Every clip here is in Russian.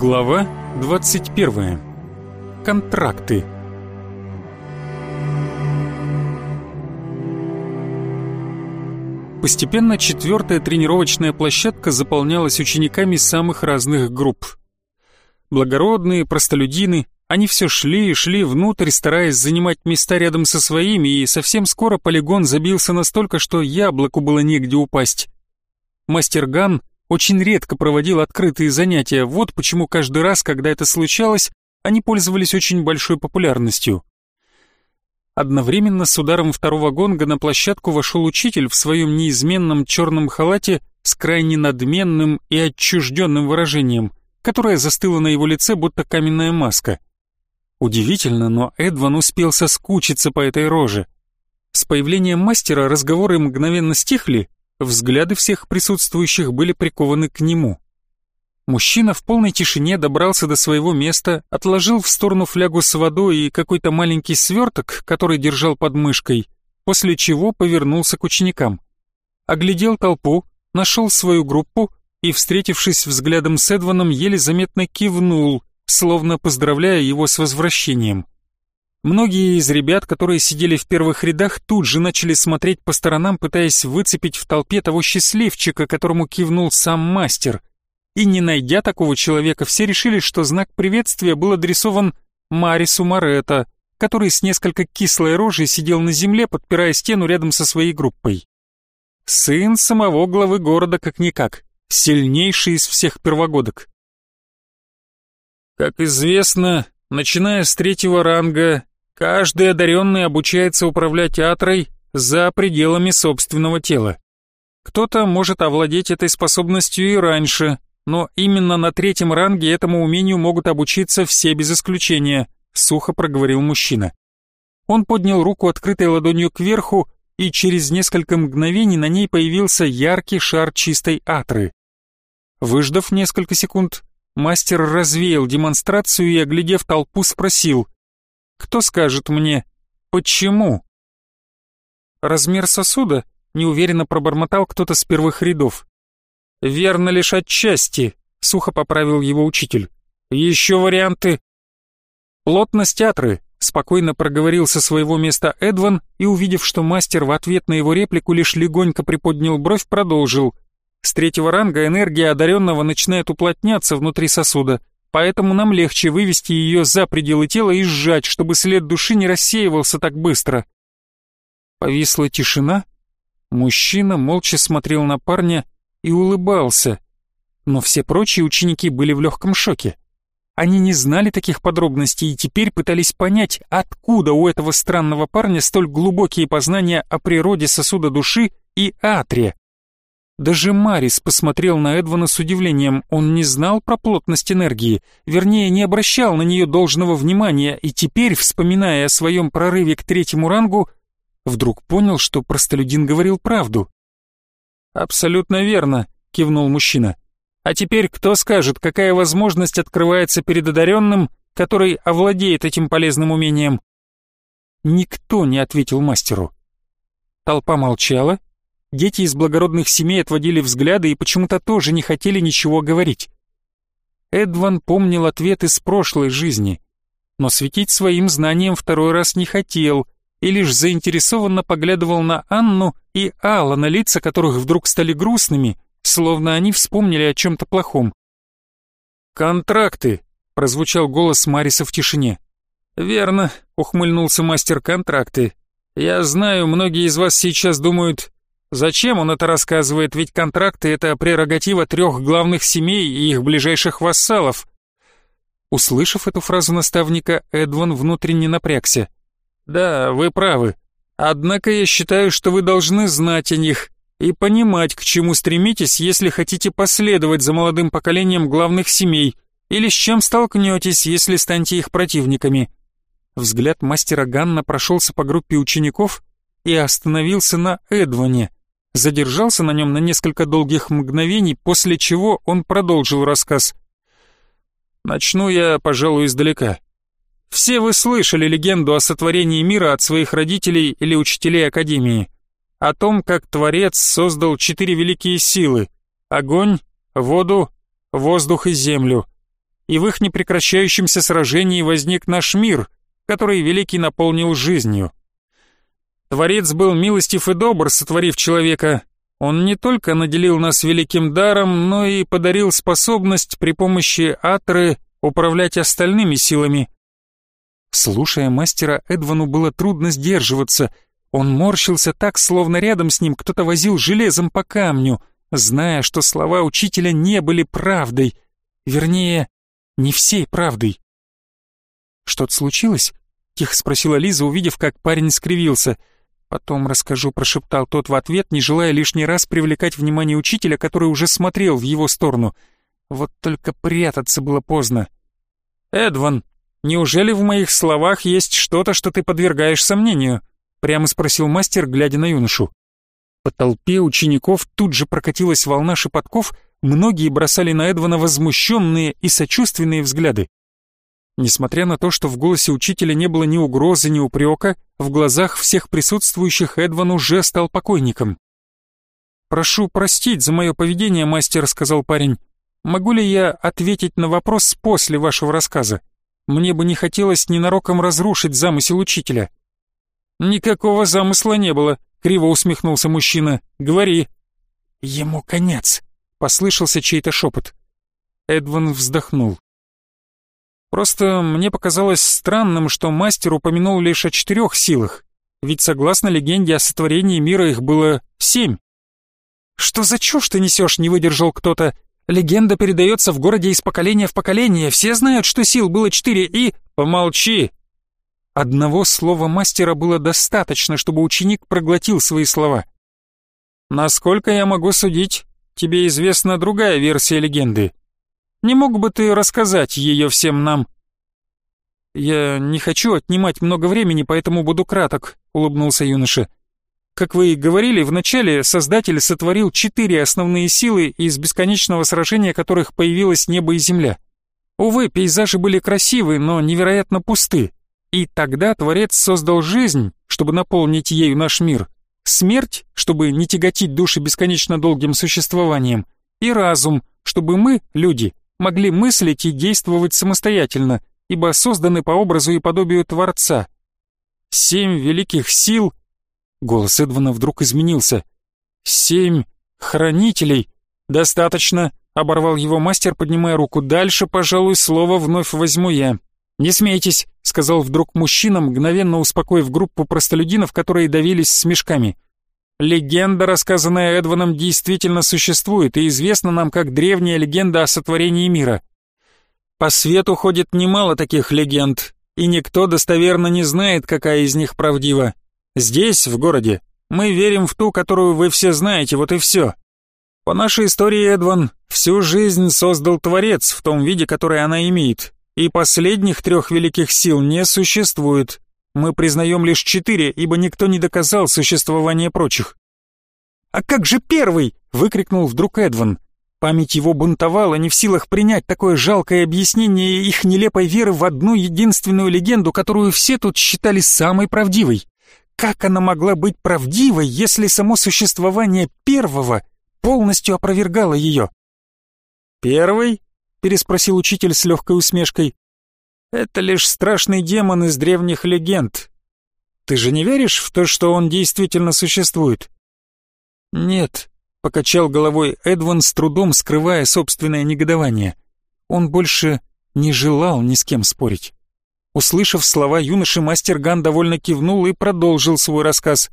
Глава 21. Контракты. Постепенно четвертая тренировочная площадка заполнялась учениками самых разных групп. Благородные, простолюдины, они все шли и шли внутрь, стараясь занимать места рядом со своими, и совсем скоро полигон забился настолько, что яблоку было негде упасть. Мастер Ган очень редко проводил открытые занятия, вот почему каждый раз, когда это случалось, они пользовались очень большой популярностью. Одновременно с ударом второго гонга на площадку вошел учитель в своем неизменном черном халате с крайне надменным и отчужденным выражением, которое застыло на его лице, будто каменная маска. Удивительно, но Эдван успел соскучиться по этой роже. С появлением мастера разговоры мгновенно стихли, Взгляды всех присутствующих были прикованы к нему. Мужчина в полной тишине добрался до своего места, отложил в сторону флягу с водой и какой-то маленький сверток, который держал под мышкой, после чего повернулся к ученикам. Оглядел толпу, нашел свою группу и, встретившись взглядом с Эдваном, еле заметно кивнул, словно поздравляя его с возвращением. Многие из ребят, которые сидели в первых рядах, тут же начали смотреть по сторонам, пытаясь выцепить в толпе того счастливчика, которому кивнул сам мастер. И не найдя такого человека, все решили, что знак приветствия был адресован Марису Моретто, который с несколько кислой рожей сидел на земле, подпирая стену рядом со своей группой. Сын самого главы города как-никак, сильнейший из всех первогодок. Как известно, начиная с третьего ранга, Каждый одаренный обучается управлять атрой за пределами собственного тела. Кто-то может овладеть этой способностью и раньше, но именно на третьем ранге этому умению могут обучиться все без исключения, сухо проговорил мужчина. Он поднял руку открытой ладонью кверху, и через несколько мгновений на ней появился яркий шар чистой атры. Выждав несколько секунд, мастер развеял демонстрацию и, оглядев толпу, спросил — кто скажет мне, почему? Размер сосуда неуверенно пробормотал кто-то с первых рядов. Верно лишь отчасти, сухо поправил его учитель. Еще варианты. Плотность театры, спокойно проговорил со своего места Эдван и, увидев, что мастер в ответ на его реплику лишь легонько приподнял бровь, продолжил. С третьего ранга энергия одаренного начинает уплотняться внутри сосуда поэтому нам легче вывести ее за пределы тела и сжать, чтобы след души не рассеивался так быстро. Повисла тишина. Мужчина молча смотрел на парня и улыбался. Но все прочие ученики были в легком шоке. Они не знали таких подробностей и теперь пытались понять, откуда у этого странного парня столь глубокие познания о природе сосуда души и атре. Даже Марис посмотрел на Эдвана с удивлением. Он не знал про плотность энергии, вернее, не обращал на нее должного внимания, и теперь, вспоминая о своем прорыве к третьему рангу, вдруг понял, что простолюдин говорил правду. «Абсолютно верно», — кивнул мужчина. «А теперь кто скажет, какая возможность открывается перед одаренным, который овладеет этим полезным умением?» Никто не ответил мастеру. Толпа молчала, Дети из благородных семей отводили взгляды и почему-то тоже не хотели ничего говорить. Эдван помнил ответ из прошлой жизни, но светить своим знанием второй раз не хотел и лишь заинтересованно поглядывал на Анну и Алла, на лица которых вдруг стали грустными, словно они вспомнили о чем-то плохом. «Контракты», — прозвучал голос Мариса в тишине. «Верно», — ухмыльнулся мастер контракты. «Я знаю, многие из вас сейчас думают, Зачем он это рассказывает, ведь контракты — это прерогатива трех главных семей и их ближайших вассалов. Услышав эту фразу наставника, Эдван внутренне напрягся. «Да, вы правы. Однако я считаю, что вы должны знать о них и понимать, к чему стремитесь, если хотите последовать за молодым поколением главных семей, или с чем столкнетесь, если станете их противниками». Взгляд мастера Ганна прошелся по группе учеников и остановился на Эдване — задержался на нем на несколько долгих мгновений, после чего он продолжил рассказ. «Начну я, пожалуй, издалека. Все вы слышали легенду о сотворении мира от своих родителей или учителей Академии, о том, как Творец создал четыре великие силы — огонь, воду, воздух и землю. и в их непрекращающемся сражении возник наш мир, который Великий наполнил жизнью. Творец был милостив и добр, сотворив человека. Он не только наделил нас великим даром, но и подарил способность при помощи Атры управлять остальными силами. Слушая мастера, Эдвану было трудно сдерживаться. Он морщился так, словно рядом с ним кто-то возил железом по камню, зная, что слова учителя не были правдой. Вернее, не всей правдой. «Что-то случилось?» — тихо спросила Лиза, увидев, как парень скривился. «Потом расскажу», — прошептал тот в ответ, не желая лишний раз привлекать внимание учителя, который уже смотрел в его сторону. Вот только прятаться было поздно. «Эдван, неужели в моих словах есть что-то, что ты подвергаешь сомнению?» — прямо спросил мастер, глядя на юношу. По толпе учеников тут же прокатилась волна шепотков, многие бросали на Эдвана возмущенные и сочувственные взгляды. Несмотря на то, что в голосе учителя не было ни угрозы, ни упрека, в глазах всех присутствующих Эдван уже стал покойником. «Прошу простить за мое поведение, мастер», — сказал парень. «Могу ли я ответить на вопрос после вашего рассказа? Мне бы не хотелось ненароком разрушить замысел учителя». «Никакого замысла не было», — криво усмехнулся мужчина. «Говори». «Ему конец», — послышался чей-то шепот. Эдван вздохнул. Просто мне показалось странным, что мастер упомянул лишь о четырех силах, ведь согласно легенде о сотворении мира их было семь. «Что за чушь ты несешь?» — не выдержал кто-то. «Легенда передается в городе из поколения в поколение, все знают, что сил было четыре и...» «Помолчи!» Одного слова мастера было достаточно, чтобы ученик проглотил свои слова. «Насколько я могу судить, тебе известна другая версия легенды. Не мог бы ты рассказать ее всем нам?» «Я не хочу отнимать много времени, поэтому буду краток», — улыбнулся юноша. «Как вы и говорили, вначале Создатель сотворил четыре основные силы, из бесконечного сражения которых появилось небо и земля. Увы, пейзажи были красивы, но невероятно пусты. И тогда Творец создал жизнь, чтобы наполнить ею наш мир, смерть, чтобы не тяготить души бесконечно долгим существованием, и разум, чтобы мы, люди, могли мыслить и действовать самостоятельно, ибо созданы по образу и подобию Творца. Семь великих сил... Голос Эдвана вдруг изменился. Семь хранителей. Достаточно, оборвал его мастер, поднимая руку. Дальше, пожалуй, слово вновь возьму я. «Не смейтесь», — сказал вдруг мужчина, мгновенно успокоив группу простолюдинов, которые давились смешками. Легенда, рассказанная Эдваном, действительно существует и известна нам как древняя легенда о сотворении мира. По свету ходит немало таких легенд, и никто достоверно не знает, какая из них правдива. Здесь, в городе, мы верим в ту, которую вы все знаете, вот и все. По нашей истории, Эдван, всю жизнь создал Творец в том виде, который она имеет, и последних трех великих сил не существует, мы признаем лишь четыре, ибо никто не доказал существование прочих. «А как же первый?» — выкрикнул вдруг Эдван. Память его бунтовала, не в силах принять такое жалкое объяснение их нелепой веры в одну единственную легенду, которую все тут считали самой правдивой. Как она могла быть правдивой, если само существование первого полностью опровергало ее? «Первый?» — переспросил учитель с легкой усмешкой. Это лишь страшный демон из древних легенд. Ты же не веришь в то, что он действительно существует? Нет, покачал головой Эдван с трудом скрывая собственное негодование. Он больше не желал ни с кем спорить. Услышав слова юноши, мастер Ган довольно кивнул и продолжил свой рассказ.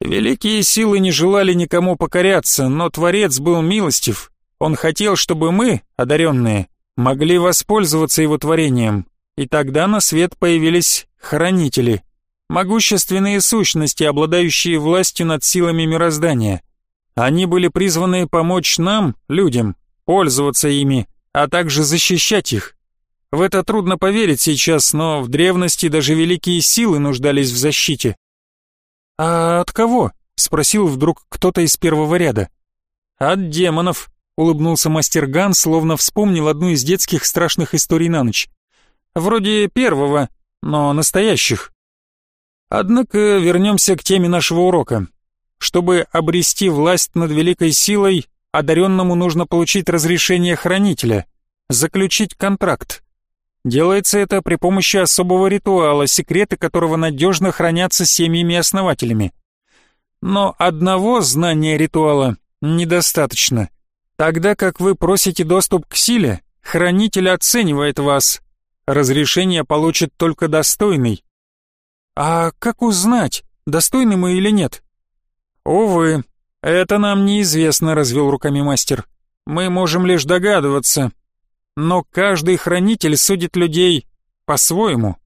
Великие силы не желали никому покоряться, но Творец был милостив. Он хотел, чтобы мы, одаренные, могли воспользоваться его творением, и тогда на свет появились хранители, могущественные сущности, обладающие властью над силами мироздания. Они были призваны помочь нам, людям, пользоваться ими, а также защищать их. В это трудно поверить сейчас, но в древности даже великие силы нуждались в защите. «А от кого?» — спросил вдруг кто-то из первого ряда. «От демонов», улыбнулся мастер Ган, словно вспомнил одну из детских страшных историй на ночь. Вроде первого, но настоящих. Однако вернемся к теме нашего урока. Чтобы обрести власть над великой силой, одаренному нужно получить разрешение хранителя. заключить контракт. Делается это при помощи особого ритуала, секреты которого надежно хранятся семьями-основателями. Но одного знания ритуала недостаточно. Тогда как вы просите доступ к силе, хранитель оценивает вас. Разрешение получит только достойный. А как узнать, достойны мы или нет? Увы, это нам неизвестно, развел руками мастер. Мы можем лишь догадываться, но каждый хранитель судит людей по-своему.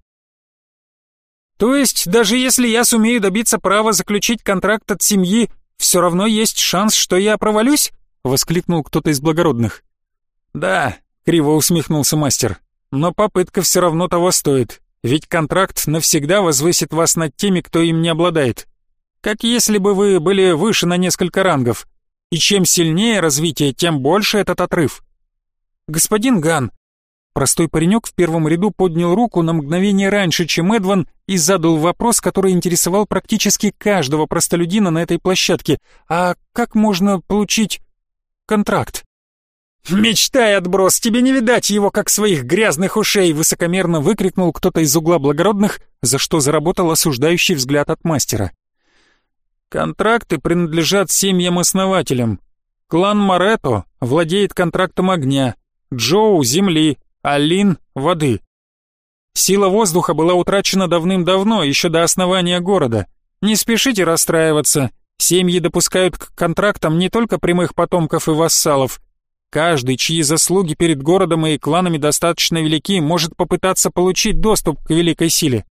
То есть, даже если я сумею добиться права заключить контракт от семьи, все равно есть шанс, что я провалюсь? Воскликнул кто-то из благородных. Да, криво усмехнулся мастер. Но попытка все равно того стоит, ведь контракт навсегда возвысит вас над теми, кто им не обладает. Как если бы вы были выше на несколько рангов. И чем сильнее развитие, тем больше этот отрыв. «Господин Ган!» Простой паренек в первом ряду поднял руку на мгновение раньше, чем Эдван, и задал вопрос, который интересовал практически каждого простолюдина на этой площадке. «А как можно получить контракт?» «Мечтай, отброс, тебе не видать его, как своих грязных ушей!» высокомерно выкрикнул кто-то из угла благородных, за что заработал осуждающий взгляд от мастера. «Контракты принадлежат семьям-основателям. Клан Морето владеет контрактом огня, Джоу — земли, а Лин — воды. Сила воздуха была утрачена давным-давно, еще до основания города. Не спешите расстраиваться. Семьи допускают к контрактам не только прямых потомков и вассалов. Каждый, чьи заслуги перед городом и кланами достаточно велики, может попытаться получить доступ к великой силе.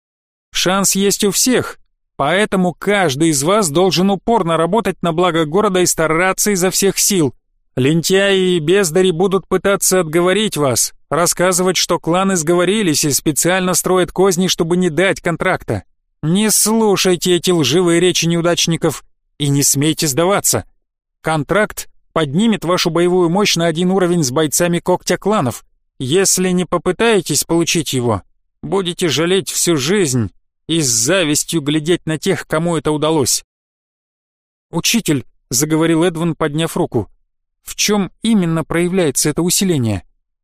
Шанс есть у всех, поэтому каждый из вас должен упорно работать на благо города и стараться изо всех сил. Лентяи и бездари будут пытаться отговорить вас, рассказывать, что кланы сговорились и специально строят козни, чтобы не дать контракта. Не слушайте эти лживые речи неудачников и не смейте сдаваться. Контракт поднимет вашу боевую мощь на один уровень с бойцами когтя кланов. Если не попытаетесь получить его, будете жалеть всю жизнь и с завистью глядеть на тех, кому это удалось. «Учитель», — заговорил Эдван, подняв руку, в чем именно проявляется это усиление?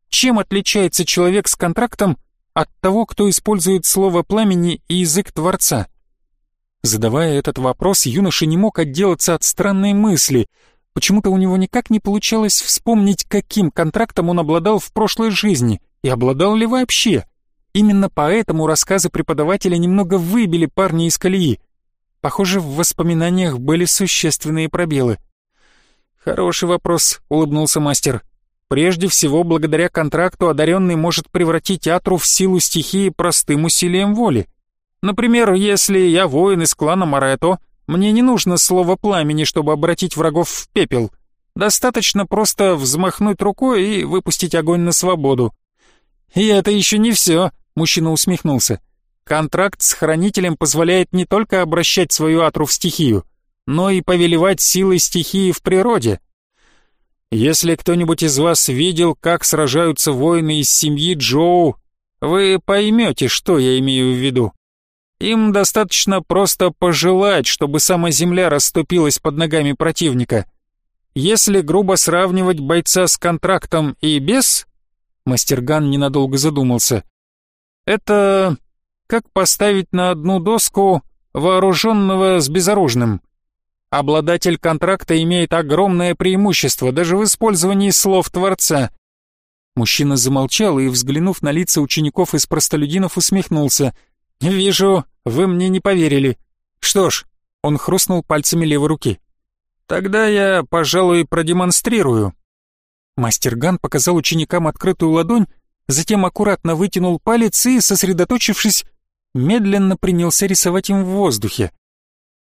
Чем отличается человек с контрактом от того, кто использует слово пламени и язык Творца? Задавая этот вопрос, юноша не мог отделаться от странной мысли. Почему-то у него никак не получалось вспомнить, каким контрактом он обладал в прошлой жизни, и обладал ли вообще. Именно поэтому рассказы преподавателя немного выбили парня из колеи. Похоже, в воспоминаниях были существенные пробелы. «Хороший вопрос», — улыбнулся мастер. «Прежде всего, благодаря контракту одаренный может превратить Атру в силу стихии простым усилием воли. Например, если я воин из клана Марето, мне не нужно слово пламени, чтобы обратить врагов в пепел. Достаточно просто взмахнуть рукой и выпустить огонь на свободу». «И это еще не все», — мужчина усмехнулся. «Контракт с хранителем позволяет не только обращать свою Атру в стихию, но и повелевать силой стихии в природе. Если кто-нибудь из вас видел, как сражаются воины из семьи Джоу, вы поймете, что я имею в виду. Им достаточно просто пожелать, чтобы сама земля расступилась под ногами противника. Если грубо сравнивать бойца с контрактом и без, Мастерган ненадолго задумался. Это как поставить на одну доску вооруженного с безоружным. Обладатель контракта имеет огромное преимущество даже в использовании слов Творца. Мужчина замолчал и, взглянув на лица учеников из простолюдинов, усмехнулся. «Вижу, вы мне не поверили. Что ж», — он хрустнул пальцами левой руки. «Тогда я, пожалуй, продемонстрирую». Мастер Ган показал ученикам открытую ладонь, затем аккуратно вытянул палец и, сосредоточившись, медленно принялся рисовать им в воздухе.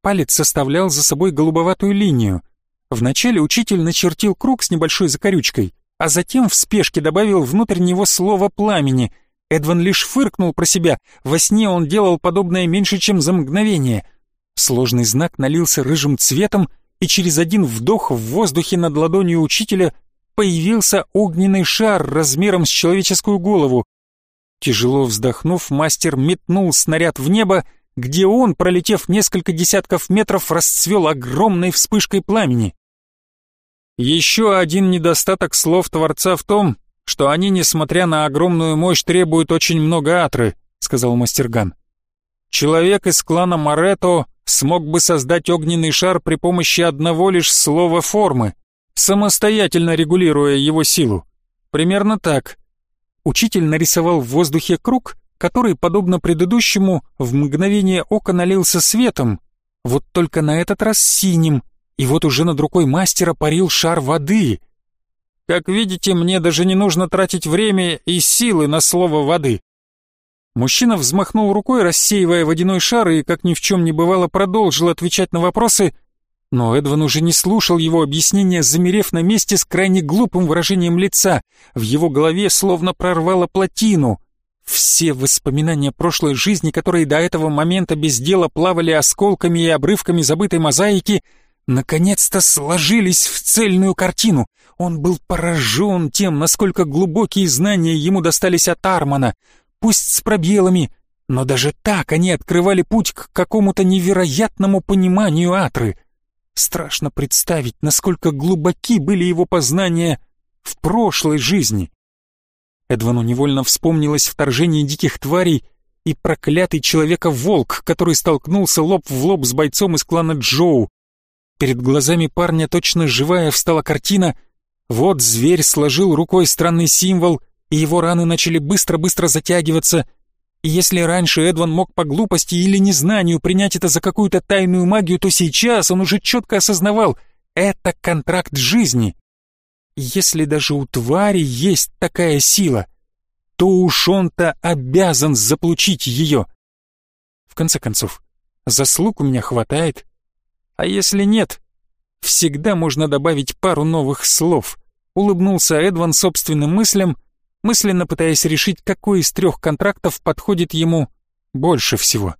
Палец составлял за собой голубоватую линию. Вначале учитель начертил круг с небольшой закорючкой, а затем в спешке добавил внутрь него слово «пламени». Эдван лишь фыркнул про себя, во сне он делал подобное меньше, чем за мгновение. Сложный знак налился рыжим цветом, и через один вдох в воздухе над ладонью учителя появился огненный шар размером с человеческую голову. Тяжело вздохнув, мастер метнул снаряд в небо, где он, пролетев несколько десятков метров, расцвел огромной вспышкой пламени. Еще один недостаток слов Творца в том, что они, несмотря на огромную мощь, требуют очень много атры», — сказал Мастерган. «Человек из клана Марето смог бы создать огненный шар при помощи одного лишь слова формы, самостоятельно регулируя его силу. Примерно так». Учитель нарисовал в воздухе круг, который, подобно предыдущему, в мгновение ока налился светом, вот только на этот раз синим, и вот уже над рукой мастера парил шар воды. Как видите, мне даже не нужно тратить время и силы на слово «воды». Мужчина взмахнул рукой, рассеивая водяной шар, и, как ни в чем не бывало, продолжил отвечать на вопросы, но Эдван уже не слушал его объяснения, замерев на месте с крайне глупым выражением лица. В его голове словно прорвало плотину. Все воспоминания прошлой жизни, которые до этого момента без дела плавали осколками и обрывками забытой мозаики, наконец-то сложились в цельную картину. Он был поражен тем, насколько глубокие знания ему достались от Армана, пусть с пробелами, но даже так они открывали путь к какому-то невероятному пониманию Атры. Страшно представить, насколько глубоки были его познания в прошлой жизни. Эдвану невольно вспомнилось вторжение диких тварей и проклятый человека-волк, который столкнулся лоб в лоб с бойцом из клана Джоу. Перед глазами парня точно живая встала картина. Вот зверь сложил рукой странный символ, и его раны начали быстро-быстро затягиваться. И если раньше Эдван мог по глупости или незнанию принять это за какую-то тайную магию, то сейчас он уже четко осознавал — это контракт жизни. Если даже у твари есть такая сила, то уж он-то обязан заполучить ее. В конце концов, заслуг у меня хватает. А если нет, всегда можно добавить пару новых слов. Улыбнулся Эдван собственным мыслям, мысленно пытаясь решить, какой из трех контрактов подходит ему больше всего.